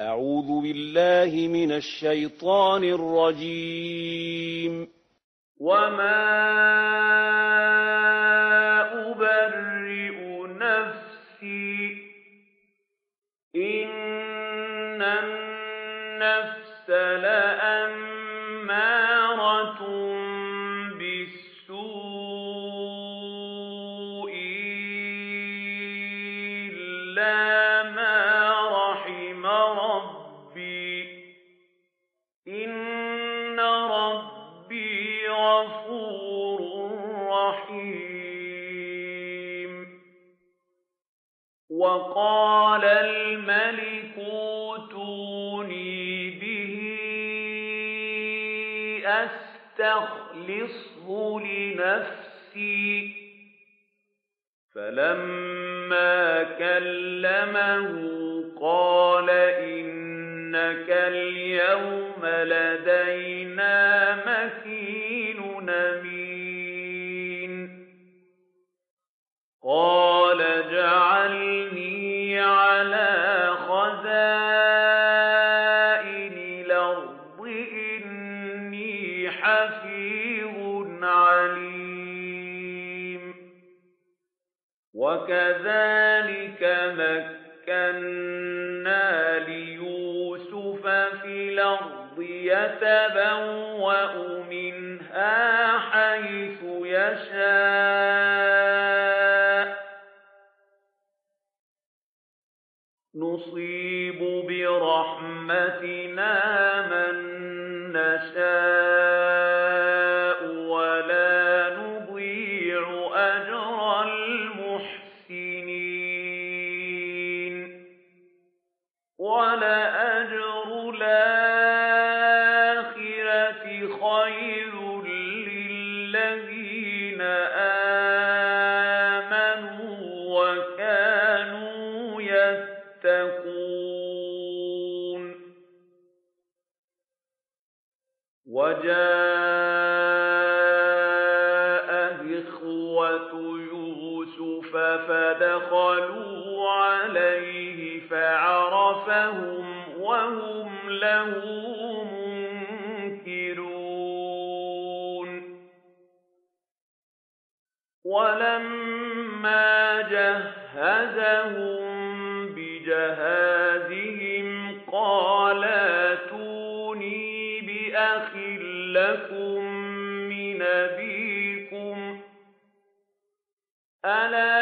أعوذ بالله من الشيطان الرجيم. وما نفسي فلما كلمه قال إنك اليوم لدينا وكذلك مكنا ليوسف في الأرض يتبوأ منها حيث يشاء نصيب برحمتنا من فلما جهزهم بجهازهم قال اتوني بأخ لكم من أبيكم ألا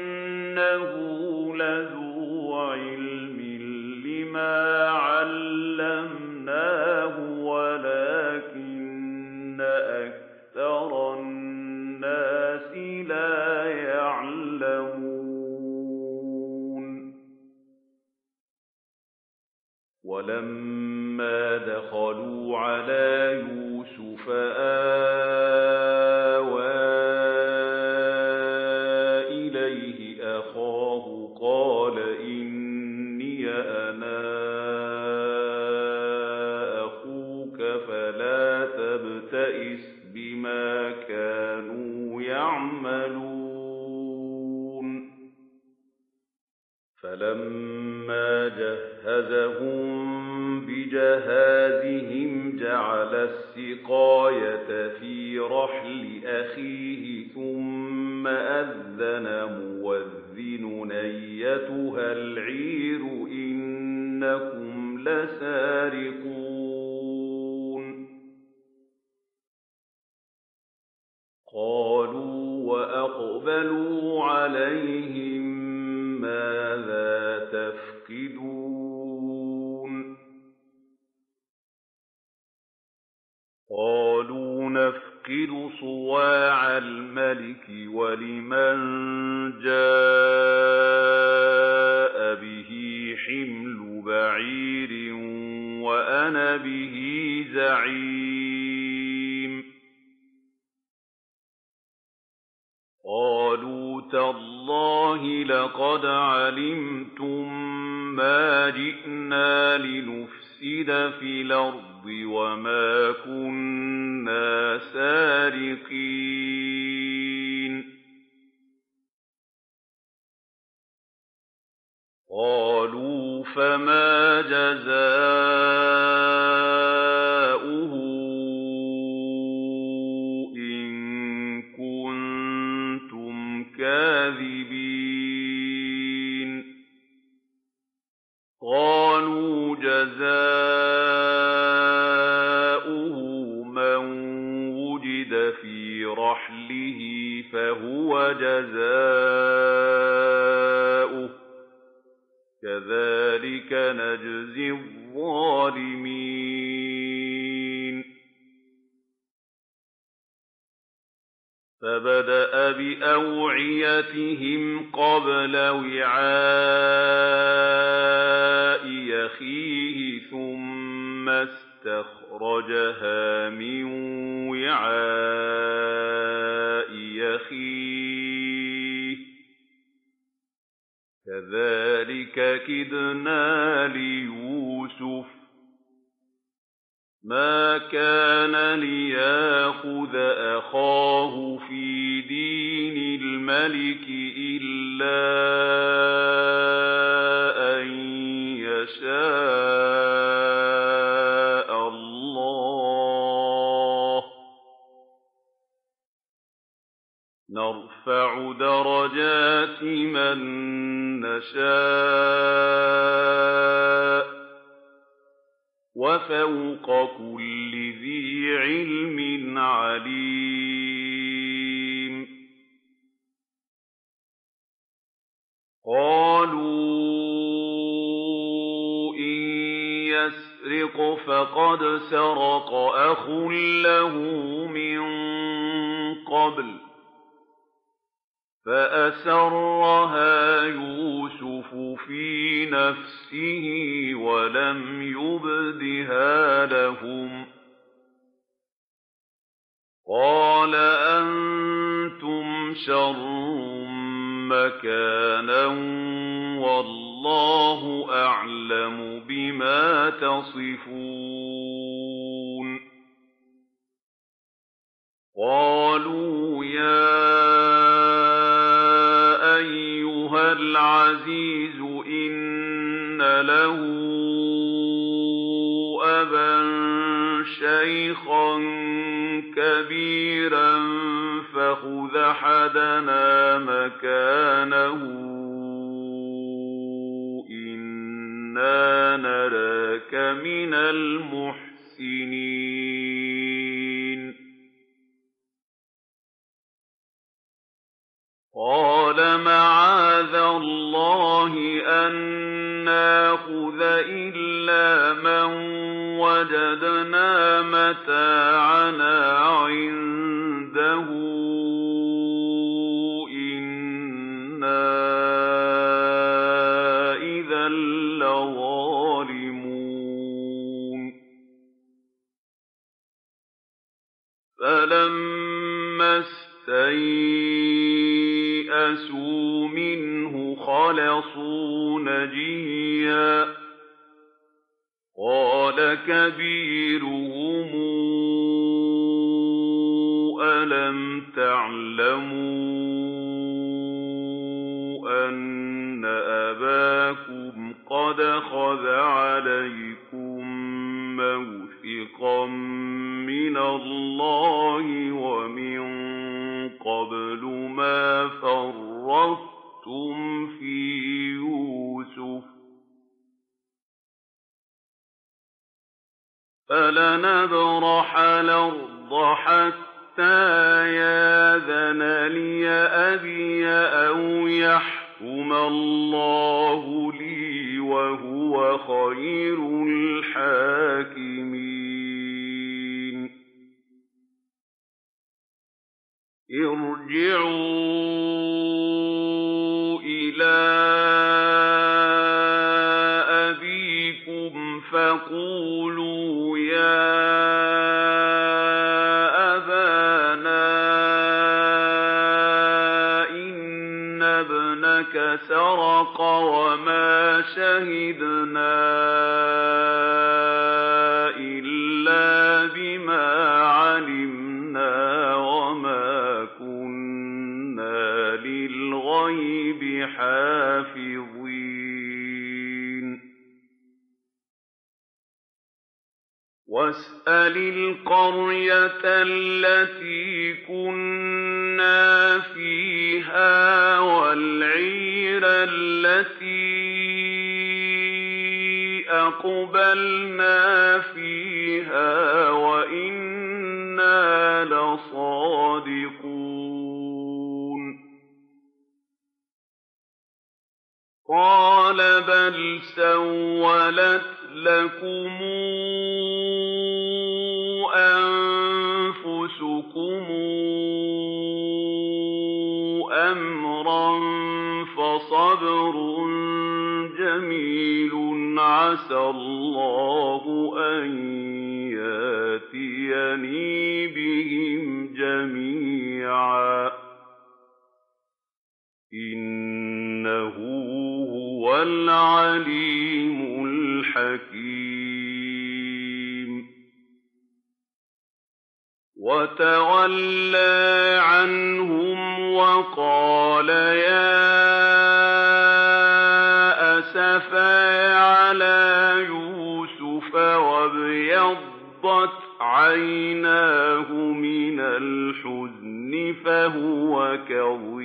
إِنَّهُ لَذُو عِلْمٍ لِّمَا عَلَّمْنَاهُ وَلَٰكِنَّ أَكْثَرَ النَّاسِ لَا يَعْلَمُونَ وَلَمَّا دَخَلُوا عَلَىٰ يُوسُفَ آل Australia يوكل صواع الملك ولمن جاء به حمل بعير وأنا به زعيم. قالوا تالله لقد علمتم ما جئنا لنفسد في الأرض وَمَا كُنَّا سَارِقِينَ. قَالُوا فَمَا جَزَاؤُهُ فَهُوَ جَزَاؤُهُ ۚ كَذَٰلِكَ نَجْزِي الظَّالِمِينَ. فَبَدَأَ بِأَوْعِيَتِهِمْ قَبْلَ وِعَاءِ أَخِيهِ ثُمَّ اسْتَخْرَجَهَا مِن وِعَاءِ كِدْنَا لِيُوسُفَ ۖ مَا كَانَ لِيَأْخُذَ أَخَاهُ فِي دِينِ الْمَلِكِ وَاللَّهُ أَعْلَمُ بِمَا تَصِفُونَ. قَالُوا يَا أَيُّهَا الْعَزِيزُ إِنَّ لَهُ أَبًا شَيْخًا كَبِيرًا فَخُذْ أَحَدَنَا مَكَانَهُ مِنَ كَبِيرُهُمْ أَلَمْ تَعْلَمُوا أَنَّ أَبَاكُمْ قَدْ أَخَذَ عَلَيْكُم مَّوْثِقًا مِّنَ اللَّهِ وَمِن قَبْلُ مَا فَرَّطتُمْ فَلَنَبْرَحَ الْأَرْضَ حَتَّىٰ يَأْذَنَ لِي أَبِي أَوْ يَحْكُمَ اللَّهُ لِي ۖ وَهُوَ خَيْرُ الْحَاكِمِينَ. ارْجِعُوا شَهِدْنَا إِلَّا بِمَا عَلِمْنَا وَمَا كُنَّا لِلْغَيْبِ حَافِظِينَ. وَاسْأَلِ الْقَرْيَةَ الَّتِي كُنَّا فِيهَا وَالْعِيرَ الَّتِي أَقْبَلْنَا فِيهَا وَإِنَّا لَصَادِقُونَ قَالَ بَلْ سَوَّلَتْ لَكُمْ أَنفُسُكُمْ أَمْرًا فَصَبْرٌ جَمِيلٌ ۖ عَسَى اللَّهُ أَن يَأْتِيَنِي بِهِمْ جَمِيعًا ۚ. إِنَّهُ هُوَ الْعَلِيمُ الْحَكِيمُ. وَتَوَلَّىٰ عَنْهُمْ وَقَالَ يَا أَسَفَىٰ وَابْيَضَّتْ عَيْنَاهُ مِنَ الْحُزْنِ فَهُوَ كَظِيمٌ.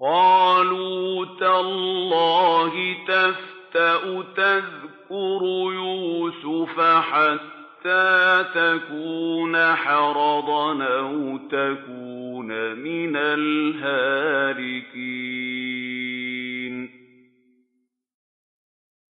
قَالُوا تَاللَّهِ تَفْتَأُ تَذْكُرُ يُوسُفَ حَتَّىٰ تَكُونَ حَرَضًا أَوْ تَكُونَ مِنَ الْهَالِكِينَ.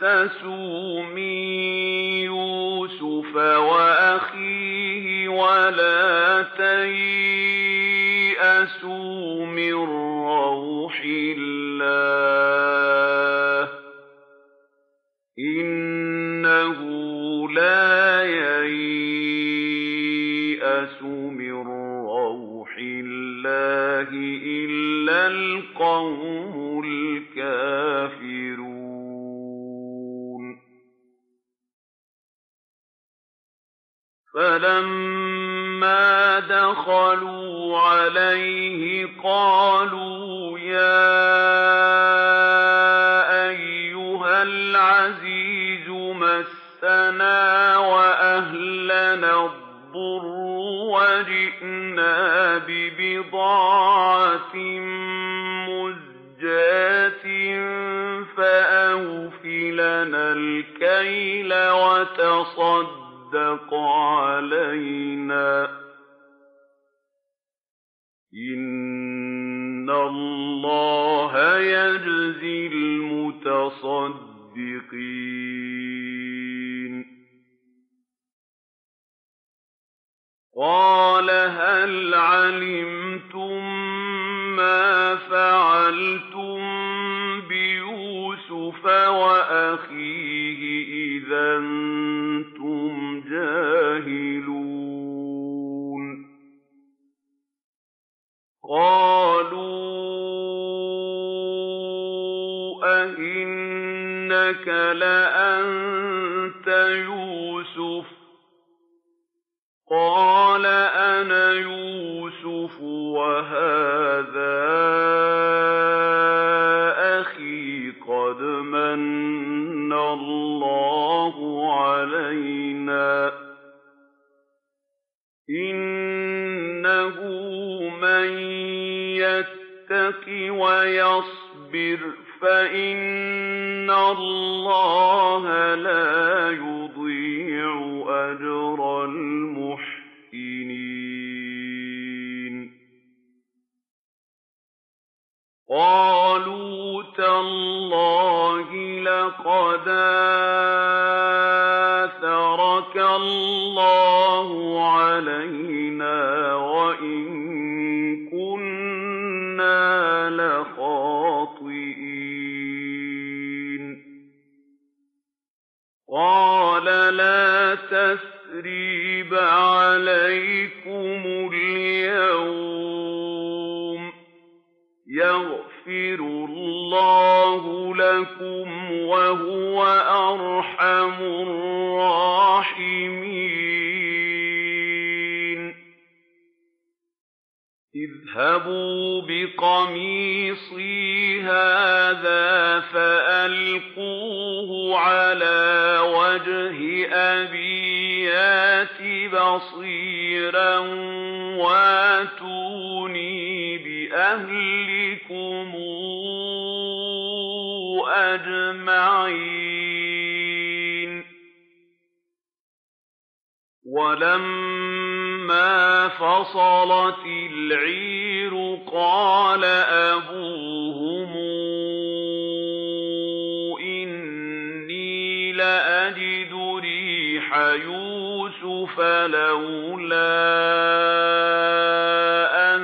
فَتَحَسَّسُوا مِن يُوسُفَ وَأَخِيهِ وَلَا تَيْأَسُوا مِن رَّوْحِ اللَّهِ ۖ. فَلَمَّا دَخَلُوا عَلَيْهِ قَالُوا يَا وَتَصَدَّقْ عَلَيْنَا ۖ إِنَّ اللَّهَ يَجْزِي الْمُتَصَدِّقِينَ قَالَ هَلْ عَلِمْتُم مَّا فَعَلْتُم بِيُوسُفَ وَأَخِيهِ إِذْ قَالُوا أَإِنَّكَ لَأَنتَ يُوسُفُ ۖ؟ قَالَ أَنَا يُوسُفُ وَهَٰذَا يَتَّقِ وَيَصْبِرْ فَإِنَّ اللَّهَ لَا يُضِيعُ أَجْرَ الْمُحْسِنِينَ قَالُوا تَاللَّهِ لَقَدْ آثَرَكَ اللَّهُ عَلَيْنَا عَلَيْكُمُ الْيَوْمَ ۖ يَغْفِرُ اللَّهُ لَكُمْ ۖ وَهُوَ أَرْحَمُ الرَّاحِمِينَ. اذْهَبُوا بِقَمِيصِي هَٰذَا فَأَلْقُوهُ عَلَىٰ وَجْهِ أَبِي يَأْتِ بَصِيرًا وَأْتُونِي بِأَهْلِكُمْ أَجْمَعِينَ. وَلَمَّا فَصَلَتِ الْعِيرُ قَالَ أَبُوهُمْ إِنِّي لَأَجِدُ رِيحَ يُوسُفَ ۖ لَوْلَا أَن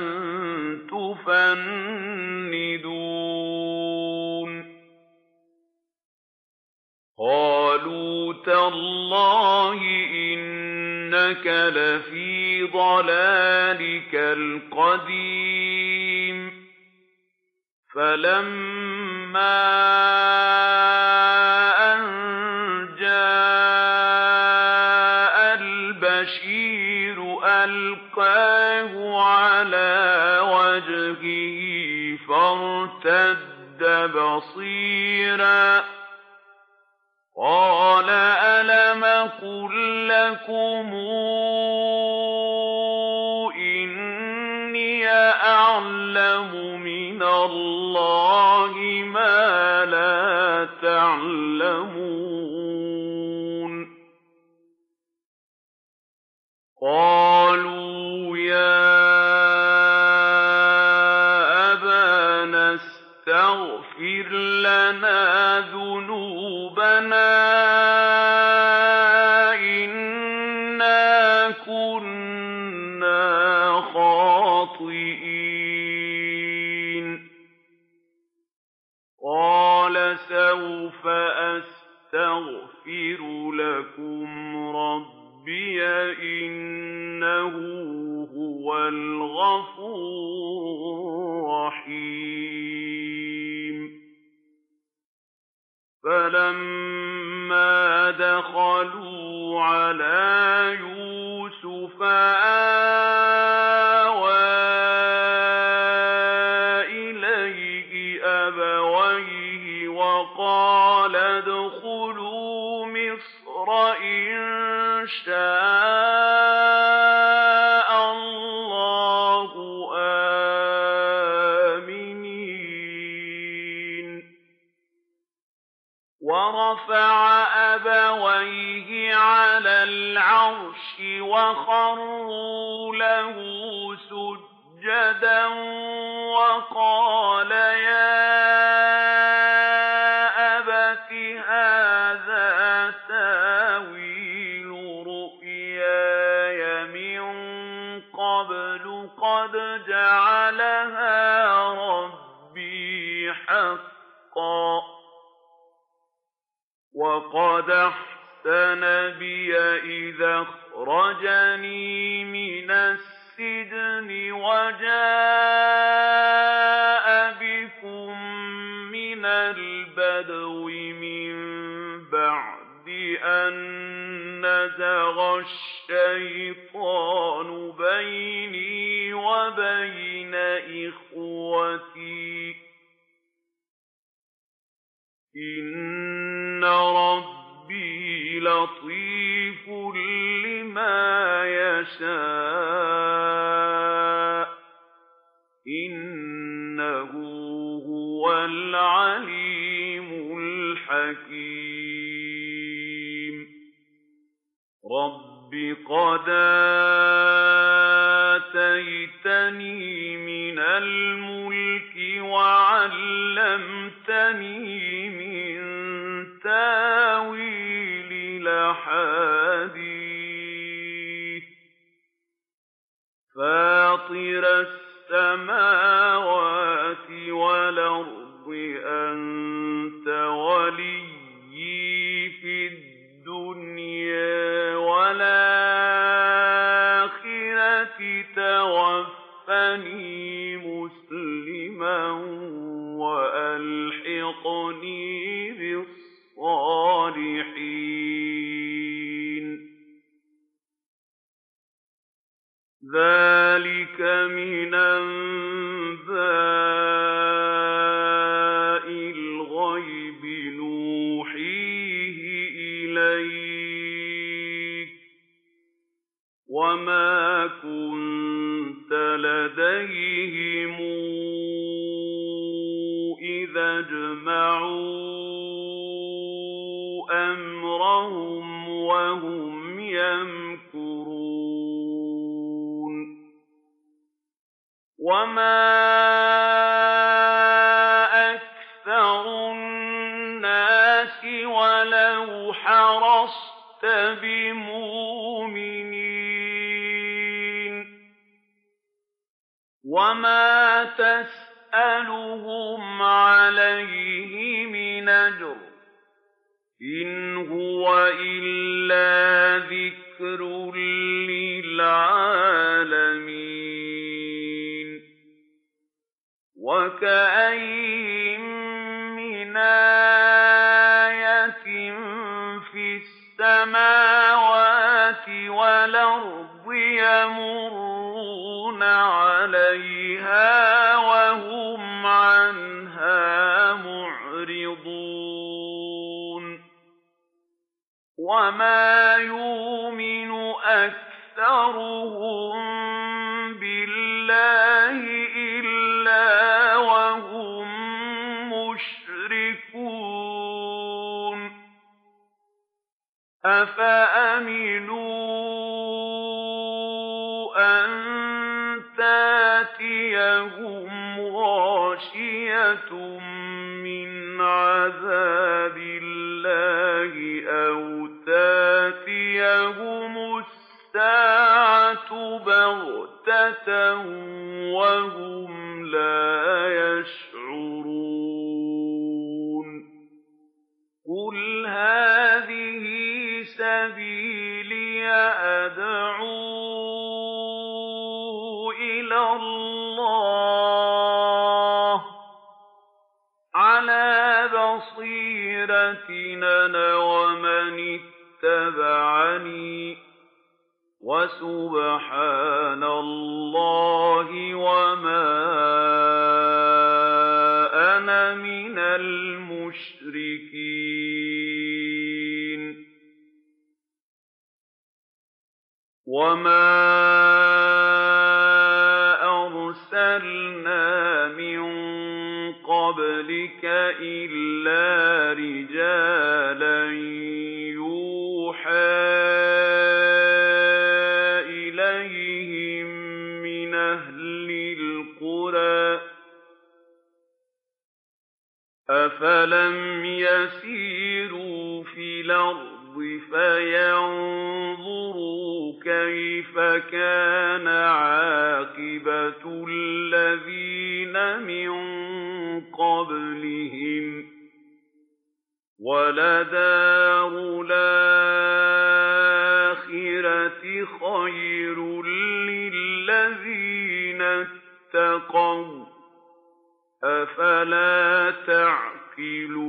تُفَنِّدُونِ قَالُوا تَاللَّهِ إِنَّكَ لَفِي ضَلَالِكَ الْقَدِيمِ فَلَمَّا بَصِيرًا ۖ قَالَ أَلَمْ أَقُل لَّكُمْ إِنِّي أَعْلَمُ مِنَ اللَّهِ مَا لَا تَعْلَمُونَ قَالُوا يَا أَبَانَا اسْتَغْفِرْ لَنَا ذُنُوبَنَا قَدْ جَعَلَهَا رَبِّي حَقًّا ۖ وَقَدْ أَحْسَنَ بِي إِذْ أَخْرَجَنِي وَكَأَيِّن مِّنْ آيَةٍ فِي السَّمَاوَاتِ وَالْأَرْضِ يَمُرُّونَ عَلَيْهَا وَهُمْ عَنْهَا مُعْرِضُونَ وَمَا يُؤْمِنُ أَكْثَرُهُم وَسُبْحَانَ اللَّهِ وَمَا أَنَا مِنَ الْمُشْرِكِينَ وَمَا أَرْسَلْنَا مِن قَبْلِكَ إِلَّا رِجَالًا فَيَنظُرُوا كَيْفَ كَانَ عَاقِبَةُ الَّذِينَ مِن قَبْلِهِمْ ۚ وَلَدَارُ الْآخِرَةِ خَيْرٌ لِّلَّذِينَ اتَّقَوْا ۗ أَفَلَا تَعْقِلُونَ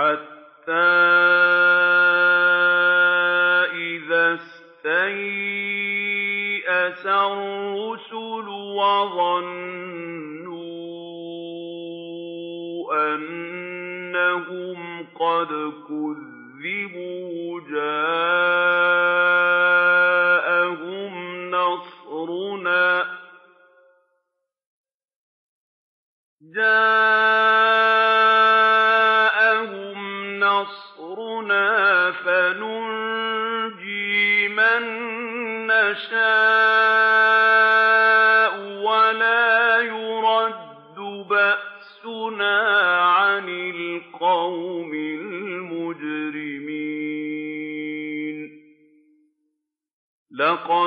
حَتَّىٰ إِذَا اسْتَيْأَسَ الرُّسُلُ وَظَنُّوا أَنَّهُمْ قَدْ كُذِّبُوا جَاءَهُمْ نَصْرُنَا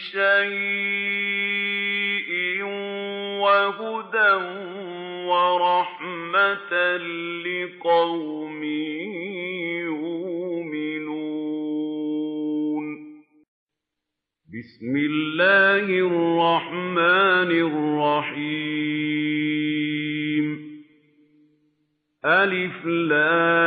شَيْءٍ وَهُدًى وَرَحْمَةً لِّقَوْمٍ يُؤْمِنُونَ. بِسْمِ اللَّهِ الرَّحْمَٰنِ الرَّحِيمِ. الر ۚ تِلْكَ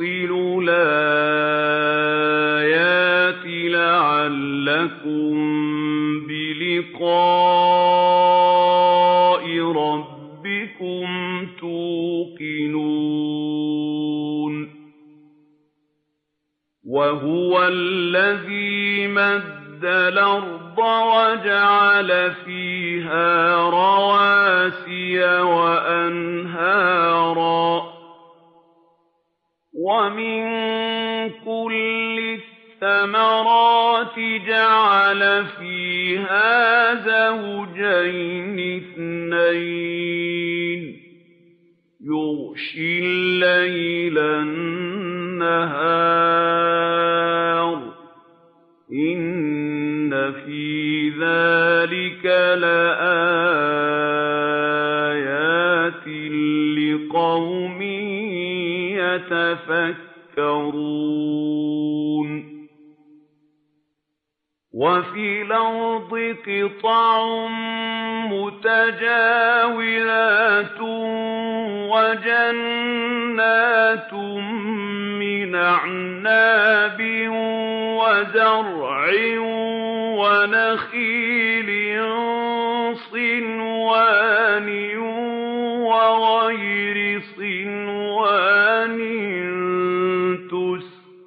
يُفَصِّلُ الْآيَاتِ لَعَلَّكُم بِلِقَاءِ رَبِّكُمْ تُوقِنُونَ وَهُوَ الَّذِي مَدَّ الْأَرْضَ وَجَعَلَ فِيهَا رَوَاسِيَ وَأَنْهَارًا ۖ وَمِن كُلِّ الثَّمَرَاتِ جَعَلَ فِيهَا زَوْجَيْنِ اثْنَيْنِ ۖ. يُغْشِي اللَّيْلَ النَّهَارَ ۚ. إِنَّ فِي ذَٰلِكَ لَآيَاتٍ يَتَفَكَّرُونَ وَفِي الْأَرْضِ قِطَعٌ مُّتَجَاوِرَاتٌ وَجَنَّاتٌ مِّنْ أَعْنَابٍ وَزَرْعٌ وَنَخِيلٍ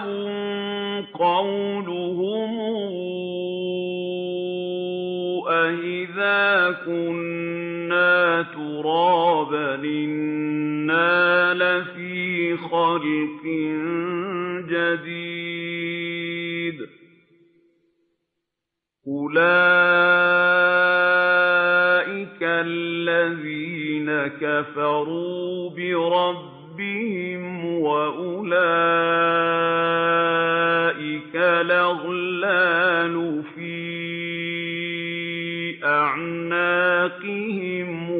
فَعَجَبٌ قَوْلُهُمْ أَإِذَا كُنَّا تُرَابًا إِنَّا لَفِي خَلْقٍ جَدِيدٍ ۗ أُولَٰئِكَ الَّذِينَ كَفَرُوا بِرَبِّهِمْ ۖ أَعْنَاقِهِمْ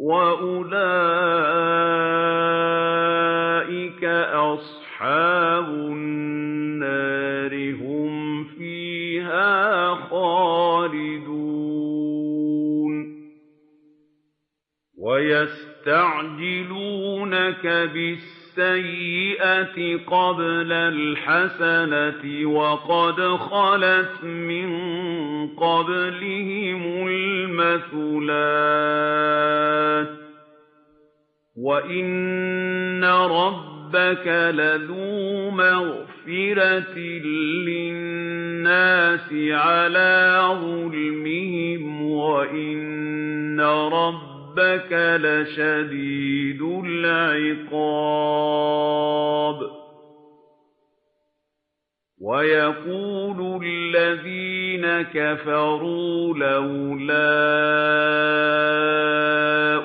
وَأُولَٰئِكَ أَصْحَابُ النَّارِ ۖ هُمْ فِيهَا خَالِدُونَ وَيَسْتَعْجِلُونَكَ بِالسَّيِّئَةِ قَبْلَ الْحَسَنَةِ وَقَدْ خَلَتْ مِن قَبْلِهِمُ الْمَثُلَاتُ ۗ وَإِنَّ رَبَّكَ لَذُو مَغْفِرَةٍ لِّلنَّاسِ عَلَىٰ ظُلْمِهِمْ وَإِنَّ رَبَّكَ لَشَدِيدُ الْعِقَابِ وَيَقُولُ الَّذِينَ كَفَرُوا لَوْلَا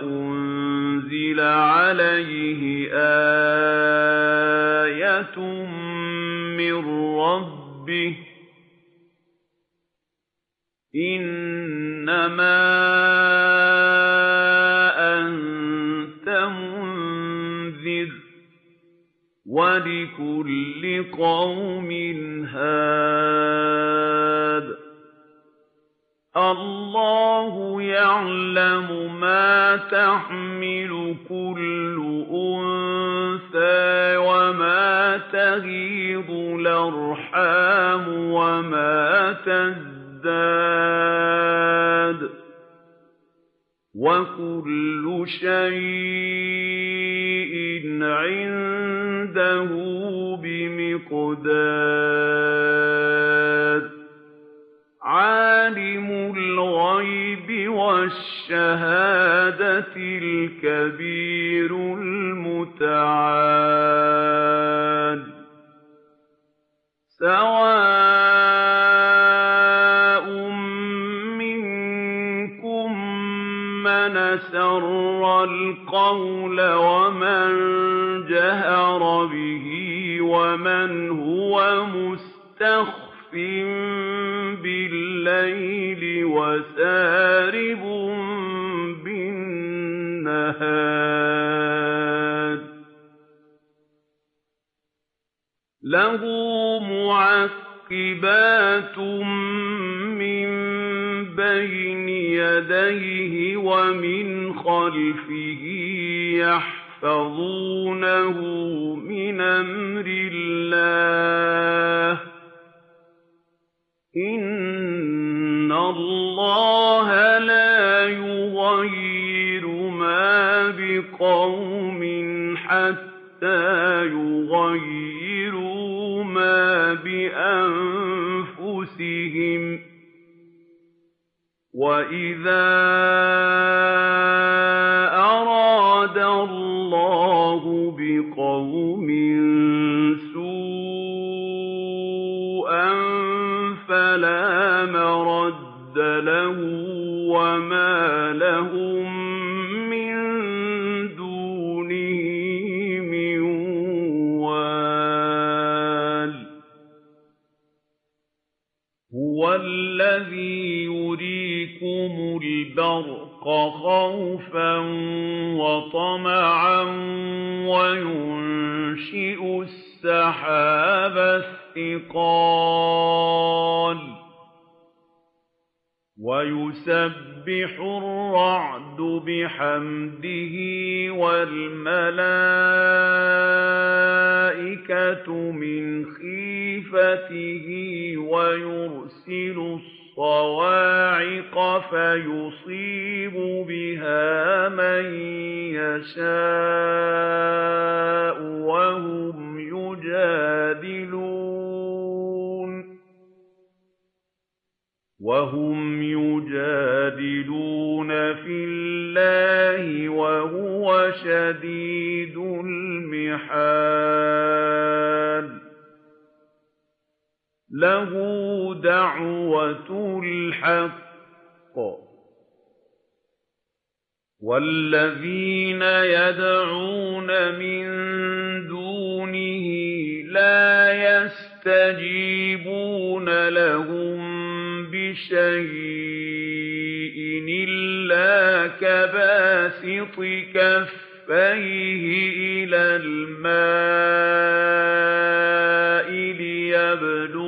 أُنزِلَ عَلَيْهِ آيَةٌ مِّن رَّبِّهِ ۗ إِنَّمَا مُنذِرٌ ۖ وَلِكُلِّ قَوْمٍ هَادٍ ۗ اللَّهُ يَعْلَمُ مَا تَحْمِلُ كُلُّ أُنثَىٰ وَمَا تَغِيضُ الْأَرْحَامُ وَمَا تَزْدَادُ ۖ وَكُلُّ شَيْءٍ عِندَهُ بِمِقْدَارٍ عَالِمُ الْغَيْبِ وَالشَّهَادَةِ الْكَبِيرُ الْمُتَعَالِ سَوَاءٌ الْقَوْلَ وَمَن جَهَرَ بِهِ وَمَنْ هُوَ مُسْتَخْفٍ بِاللَّيْلِ وَسَارِبٌ بِالنَّهَارِ. لَهُ مُعَقِّبَاتٌ مِّن بَيْنِ يَدَيْهِ وَمِنْ خَلْفِهِ يَحْفَظُونَهُ مِنْ أَمْرِ اللَّهِ ۗ. إِنَّ اللَّهَ لَا يُغَيِّرُ مَا بِقَوْمٍ حَتَّىٰ يُغَيِّرُوا وَإِذَا أَرَادَ اللَّهُ بِقَوْمٍ سُوءًا فَلَا مَرَدَّ لَهُ ۚ وَمَا لَهُم الْبَرْقَ خَوْفًا وَطَمَعًا وَيُنشِئُ السَّحَابَ الثِّقَالَ وَيُسَبِّحُ الرَّعْدُ بِحَمْدِهِ وَالْمَلَائِكَةُ مِنْ خِيفَتِهِ وَيُرْسِلُ الصَّوَاعِقَ فَيُصِيبُ بِهَا مَن يَشَاءُ وَهُمْ يُجَادِلُونَ. وَهُمْ يُجَادِلُونَ فِي اللَّهِ وَهُوَ شَدِيدُ الْمِحَالِ. لَهُ دَعْوَةُ الْحَقِّ ۖ. وَالَّذِينَ يَدْعُونَ مِن دُونِهِ لَا يَسْتَجِيبُونَ لهم بشيء إلا كباسط كفيه إلى الماء ليبلغ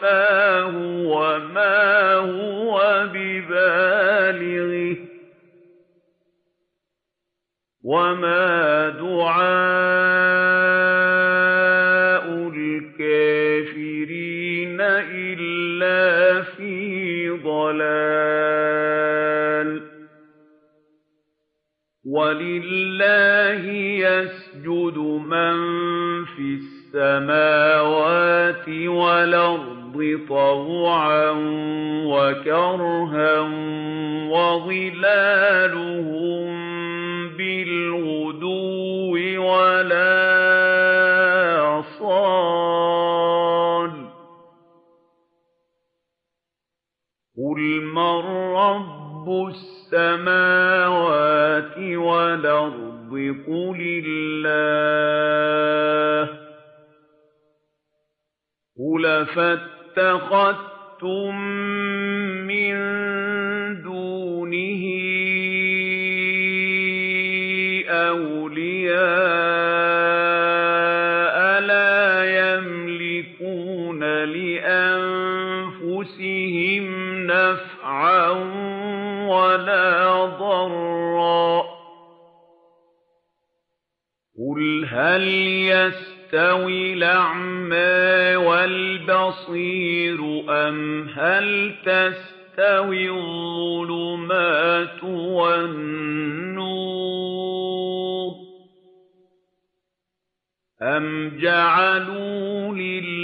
فاه وما هو ببالغه وما دعاء الكافرين إلا في ضلال ولله يسجد من في السماوات والأرض طوعا وكرها وظلالهم بالغدو ولا صال قل من رب السماوات والأرض قل الله قل فاتخذتم من دونه أولياء ضرا قل هل يستوي الأعمى والبصير أم هل تستوي الظلمات والنور أم جعلوا لله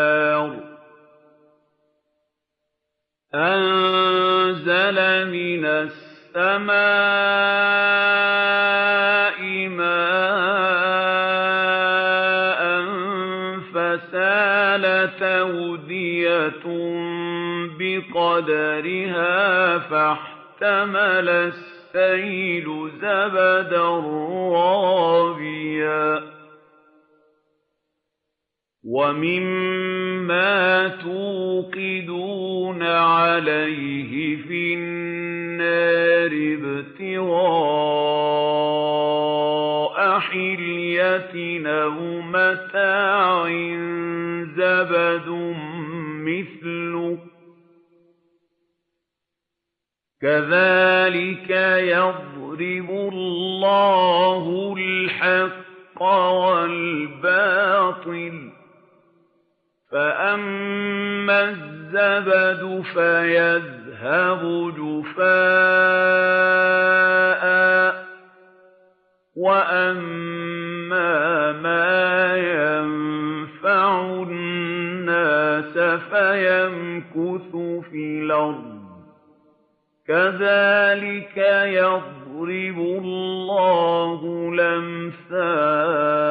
أنزل من السماء ماء فسالت أودية بقدرها فاحتمل السيل زبدا رابيا. ومما توقدون عليه في النار ابتغاء حلية أو متاع زبد مثله كذلك يضرب الله الحق والباطل فأما الزبد فيذهب جفاء وأما ما ينفع الناس فيمكث في الأرض كذلك يضرب الله الأمثال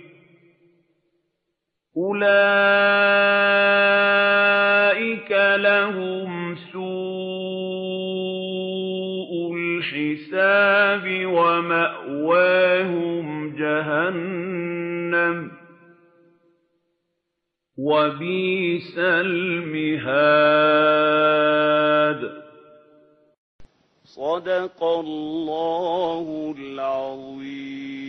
أولئك لهم سوء الحساب ومأواهم جهنم وبئس المهاد صدق الله العظيم